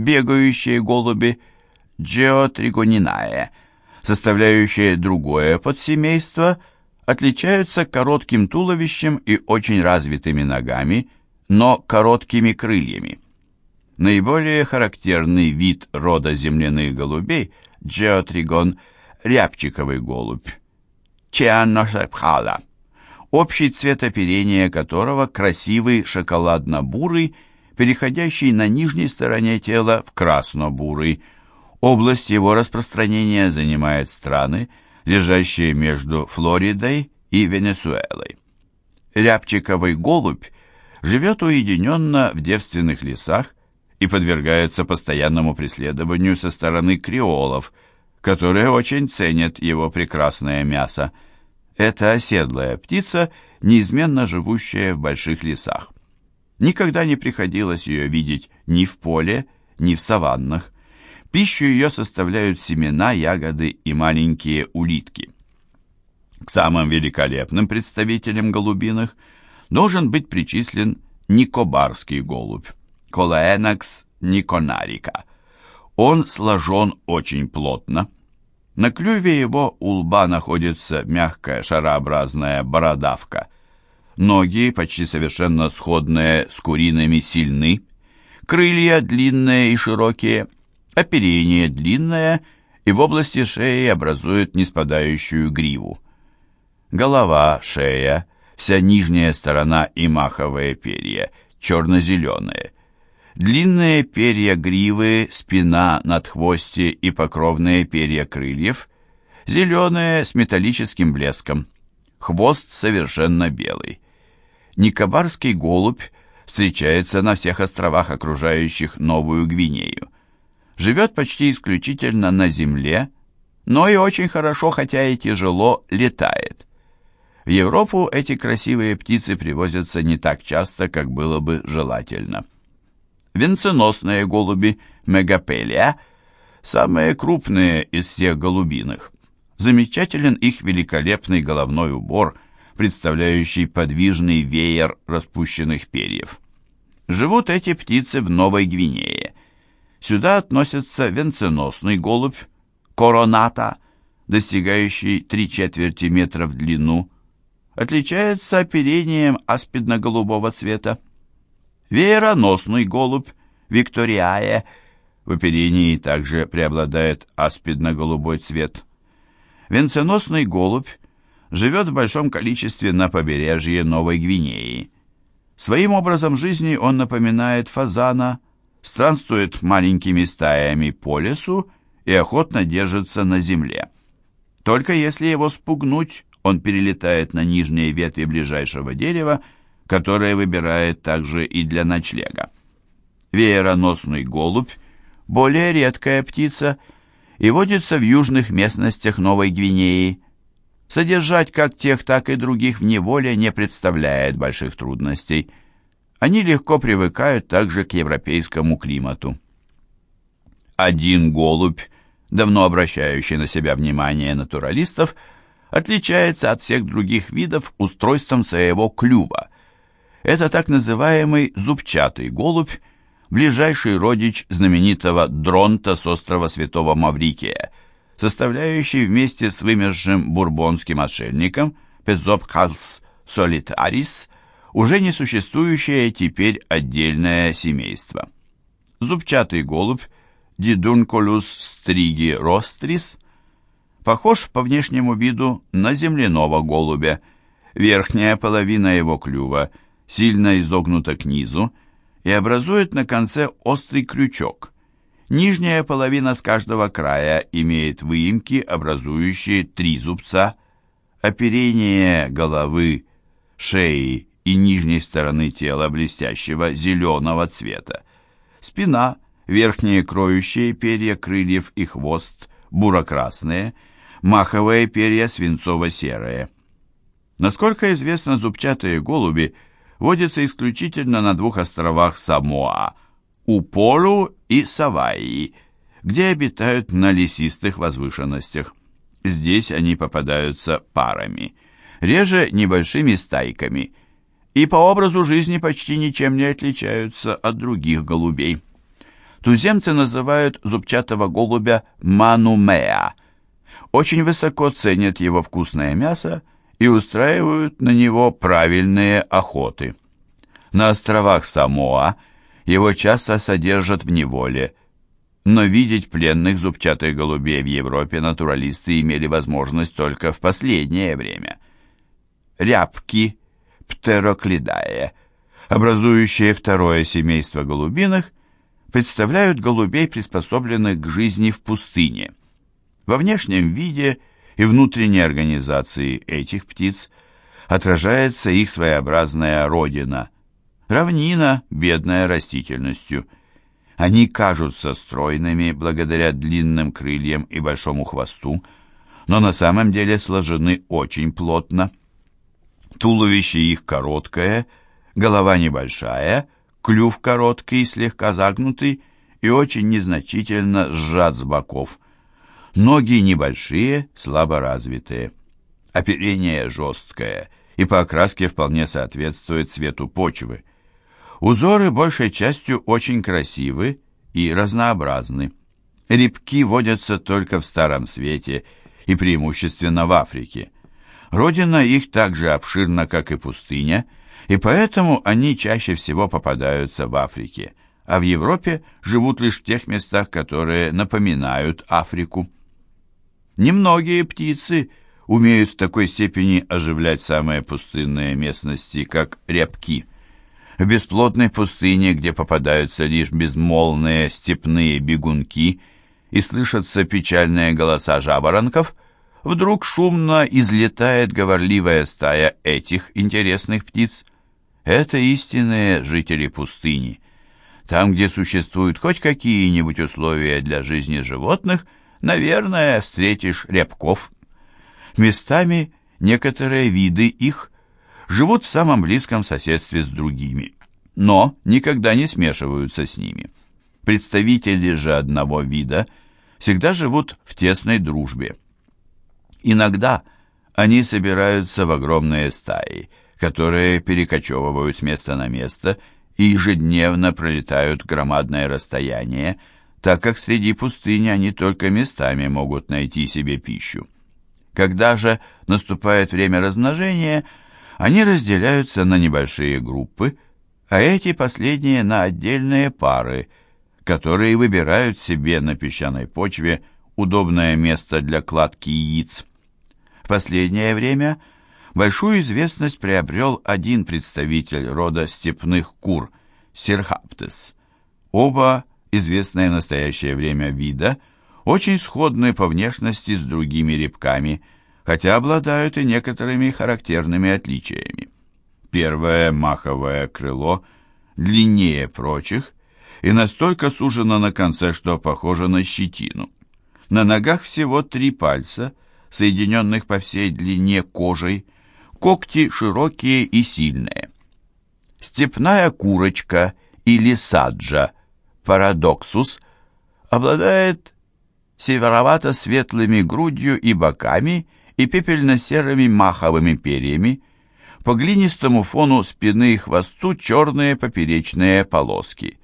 бегающие голуби, Geotrigoninae, составляющие другое подсемейство, отличаются коротким туловищем и очень развитыми ногами, но короткими крыльями. Наиболее характерный вид рода земляных голубей – Geotrigon – рябчиковый голубь, Чианношепхала, общий цвет оперения которого красивый шоколадно-бурый, переходящий на нижней стороне тела в красно-бурый. Область его распространения занимает страны, лежащие между Флоридой и Венесуэлой. Рябчиковый голубь живет уединенно в девственных лесах и подвергается постоянному преследованию со стороны креолов, которые очень ценят его прекрасное мясо. Это оседлая птица, неизменно живущая в больших лесах. Никогда не приходилось ее видеть ни в поле, ни в саваннах. Пищу ее составляют семена, ягоды и маленькие улитки. К самым великолепным представителям голубиных должен быть причислен никобарский голубь, Колаэнакс никонарика. Он сложен очень плотно. На клюве его у лба находится мягкая шарообразная бородавка. Ноги, почти совершенно сходные с куриными, сильны. Крылья длинные и широкие, оперение длинное и в области шеи образует неспадающую гриву. Голова, шея, вся нижняя сторона и маховые перья черно-зеленые. Длинные перья гривы, спина, надхвостье и покровные перья крыльев зеленые с металлическим блеском. Хвост совершенно белый. Никобарский голубь встречается на всех островах, окружающих Новую Гвинею. Живет почти исключительно на земле, но и очень хорошо, хотя и тяжело, летает. В Европу эти красивые птицы привозятся не так часто, как было бы желательно. Венценосные голуби мегапелия самые крупные из всех голубиных. Замечателен их великолепный головной убор, представляющий подвижный веер распущенных перьев. Живут эти птицы в Новой Гвинее. Сюда относятся венценосный голубь, короната, достигающий три четверти метра в длину, отличается оперением аспидно-голубого цвета. Веероносный голубь, викториае, в оперении также преобладает аспидно-голубой цвет. Венценосный голубь живет в большом количестве на побережье Новой Гвинеи. Своим образом жизни он напоминает фазана, странствует маленькими стаями по лесу и охотно держится на земле. Только если его спугнуть, он перелетает на нижние ветви ближайшего дерева, которое выбирает также и для ночлега. Веероносный голубь – более редкая птица и водится в южных местностях Новой Гвинеи. Содержать как тех, так и других в неволе не представляет больших трудностей. Они легко привыкают также к европейскому климату. Один голубь, давно обращающий на себя внимание натуралистов – отличается от всех других видов устройством своего клюва. Это так называемый зубчатый голубь, ближайший родич знаменитого дронта с острова Святого Маврикия, составляющий вместе с вымершим бурбонским отшельником Пезопхалс солитарис уже не существующее теперь отдельное семейство. Зубчатый голубь Дидункулус стриги рострис – похож по внешнему виду на земляного голубя. Верхняя половина его клюва сильно изогнута к низу и образует на конце острый крючок. Нижняя половина с каждого края имеет выемки, образующие три зубца. Оперение головы, шеи и нижней стороны тела блестящего зеленого цвета. Спина, верхние кроющие перья крыльев и хвост буро-красные – маховые перья свинцово-серые. Насколько известно, зубчатые голуби водятся исключительно на двух островах Самоа – Уполу и Саваи, где обитают на лесистых возвышенностях. Здесь они попадаются парами, реже небольшими стайками, и по образу жизни почти ничем не отличаются от других голубей. Туземцы называют зубчатого голубя манумеа. Очень высоко ценят его вкусное мясо и устраивают на него правильные охоты. На островах Самоа его часто содержат в неволе, но видеть пленных зубчатых голубей в Европе натуралисты имели возможность только в последнее время. Рябки, птероклидае, образующие второе семейство голубиных, представляют голубей, приспособленных к жизни в пустыне. Во внешнем виде и внутренней организации этих птиц отражается их своеобразная родина – равнина, бедная растительностью. Они кажутся стройными благодаря длинным крыльям и большому хвосту, но на самом деле сложены очень плотно. Туловище их короткое, голова небольшая – клюв короткий, слегка загнутый и очень незначительно сжат с боков. Ноги небольшие, слабо развитые. Оперение жесткое и по окраске вполне соответствует цвету почвы. Узоры большей частью очень красивы и разнообразны. Рябки водятся только в Старом Свете и преимущественно в Африке. Родина их так же обширна, как и пустыня – и поэтому они чаще всего попадаются в Африке, а в Европе живут лишь в тех местах, которые напоминают Африку. Немногие птицы умеют в такой степени оживлять самые пустынные местности, как рябки. В бесплотной пустыне, где попадаются лишь безмолвные степные бегунки и слышатся печальные голоса жаворонков, вдруг шумно излетает говорливая стая этих интересных птиц. Это истинные жители пустыни. Там, где существуют хоть какие-нибудь условия для жизни животных, наверное, встретишь рябков. Местами некоторые виды их живут в самом близком соседстве с другими, но никогда не смешиваются с ними. Представители же одного вида всегда живут в тесной дружбе. Иногда они собираются в огромные стаи – которые перекочевывают с места на место и ежедневно пролетают громадное расстояние, так как среди пустыни они только местами могут найти себе пищу. Когда же наступает время размножения, они разделяются на небольшие группы, а эти последние на отдельные пары, которые выбирают себе на песчаной почве удобное место для кладки яиц. В последнее время – большую известность приобрел один представитель рода степных кур – Сирхаптес. Оба, известные в настоящее время вида, очень сходны по внешности с другими рябками, хотя обладают и некоторыми характерными отличиями. Первое маховое крыло длиннее прочих и настолько сужено на конце, что похоже на щетину. На ногах всего три пальца, соединенных по всей длине кожей – Когти широкие и сильные. Степная курочка или саджа, парадоксус, обладает северовато-светлыми грудью и боками и пепельно-серыми маховыми перьями, по глинистому фону спины и хвосту черные поперечные полоски.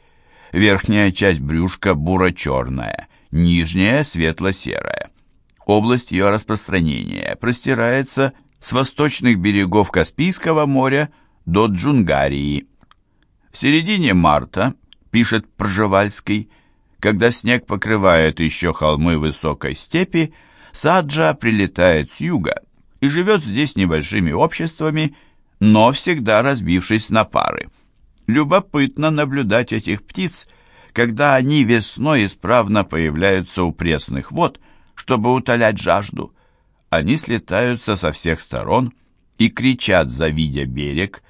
Верхняя часть брюшка буро-черная, нижняя светло-серая. Область ее распространения простирается с восточных берегов Каспийского моря до Джунгарии. В середине марта, пишет Пржевальский, когда снег покрывает еще холмы высокой степи, Саджа прилетает с юга и живет здесь небольшими обществами, но всегда разбившись на пары. Любопытно наблюдать этих птиц, когда они весной исправно появляются у пресных вод, чтобы утолять жажду. Они слетаются со всех сторон и кричат, завидя берег.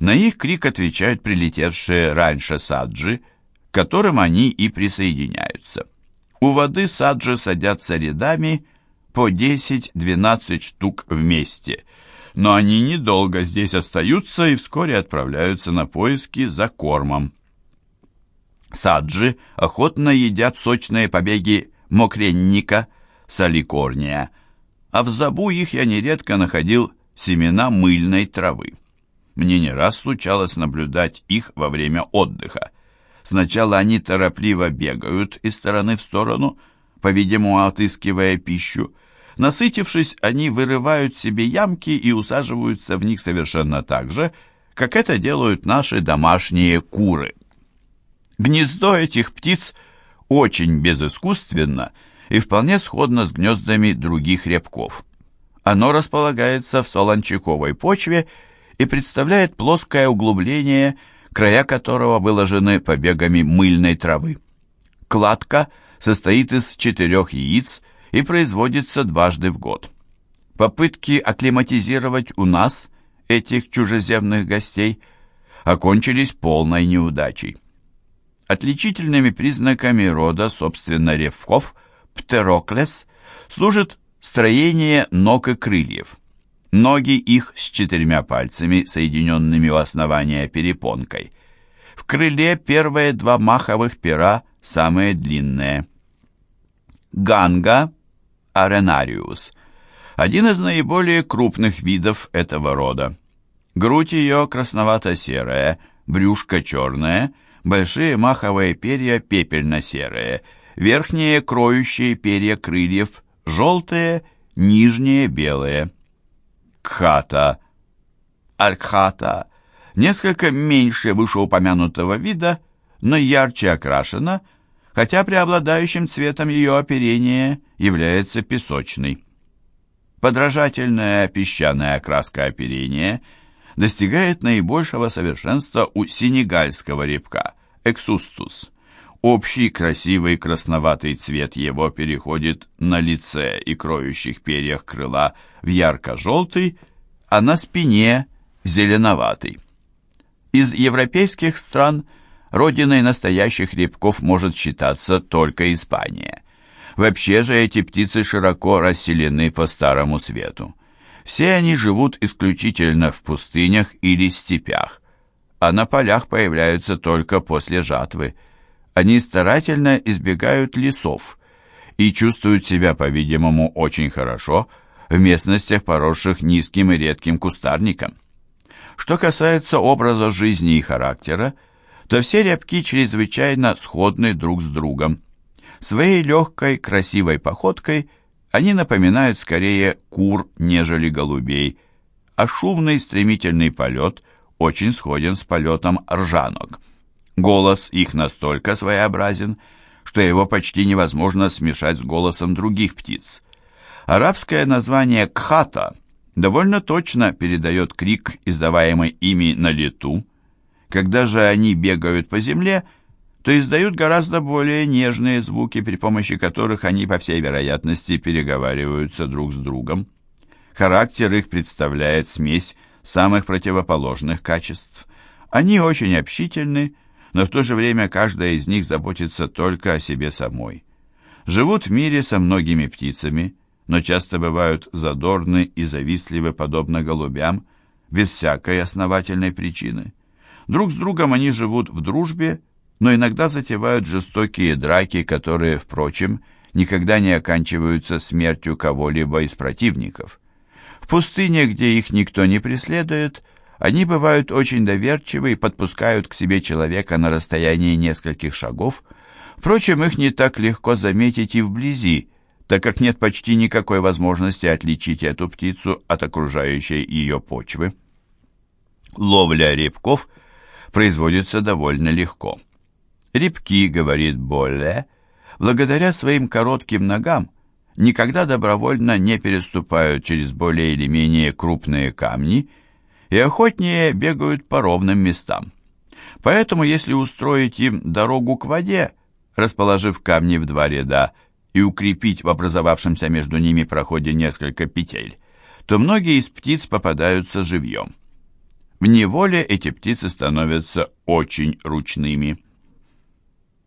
На их крик отвечают прилетевшие раньше саджи, к которым они и присоединяются. У воды саджи садятся рядами по 10-12 штук вместе, но они недолго здесь остаются и вскоре отправляются на поиски за кормом. Саджи охотно едят сочные побеги мокренника, соликорния – а в забу их я нередко находил семена мыльной травы. Мне не раз случалось наблюдать их во время отдыха. Сначала они торопливо бегают из стороны в сторону, по-видимому, отыскивая пищу. Насытившись, они вырывают себе ямки и усаживаются в них совершенно так же, как это делают наши домашние куры. Гнездо этих птиц очень безыскусственно и вполне сходно с гнездами других рябков. Оно располагается в солончаковой почве и представляет плоское углубление, края которого выложены побегами мыльной травы. Кладка состоит из четырех яиц и производится дважды в год. Попытки акклиматизировать у нас этих чужеземных гостей окончились полной неудачей. Отличительными признаками рода, собственно, ревков, птероклес, служит строение ног и крыльев. Ноги их с четырьмя пальцами, соединенными у основания перепонкой. В крыле первые два маховых пера самые длинные. Ганга аренариус – один из наиболее крупных видов этого рода. Грудь ее красновато-серая, брюшко черное, большие маховые перья пепельно-серые, верхние кроющие перья крыльев желтые, нижние белые. Кхата, аркхата, несколько меньше вышеупомянутого вида, но ярче окрашена, хотя преобладающим цветом ее оперения является песочный. Подражательная песчаная окраска оперения – достигает наибольшего совершенства у сенегальского репка – эксустус. Общий красивый красноватый цвет его переходит на лице и кроющих перьях крыла в ярко-желтый, а на спине – зеленоватый. Из европейских стран родиной настоящих репков может считаться только Испания. Вообще же эти птицы широко расселены по Старому Свету. Все они живут исключительно в пустынях или степях, а на полях появляются только после жатвы. Они старательно избегают лесов и чувствуют себя, по-видимому, очень хорошо в местностях, поросших низким и редким кустарником. Что касается образа жизни и характера, то все рябки чрезвычайно сходны друг с другом. Своей легкой, красивой походкой – они напоминают скорее кур, нежели голубей, а шумный стремительный полет очень сходен с полетом ржанок. Голос их настолько своеобразен, что его почти невозможно смешать с голосом других птиц. Арабское название «кхата» довольно точно передает крик, издаваемый ими на лету. Когда же они бегают по земле – то издают гораздо более нежные звуки, при помощи которых они, по всей вероятности, переговариваются друг с другом. Характер их представляет смесь самых противоположных качеств. Они очень общительны, но в то же время каждая из них заботится только о себе самой. Живут в мире со многими птицами, но часто бывают задорны и завистливы, подобно голубям, без всякой основательной причины. Друг с другом они живут в дружбе, но иногда затевают жестокие драки, которые, впрочем, никогда не оканчиваются смертью кого-либо из противников. В пустыне, где их никто не преследует, они бывают очень доверчивы и подпускают к себе человека на расстоянии нескольких шагов. Впрочем, их не так легко заметить и вблизи, так как нет почти никакой возможности отличить эту птицу от окружающей ее почвы. Ловля репков производится довольно легко. Рябки, говорит Болле, благодаря своим коротким ногам, никогда добровольно не переступают через более или менее крупные камни и охотнее бегают по ровным местам. Поэтому, если устроить им дорогу к воде, расположив камни в два ряда и укрепить в образовавшемся между ними проходе несколько петель, то многие из птиц попадаются живьем. В неволе эти птицы становятся очень ручными.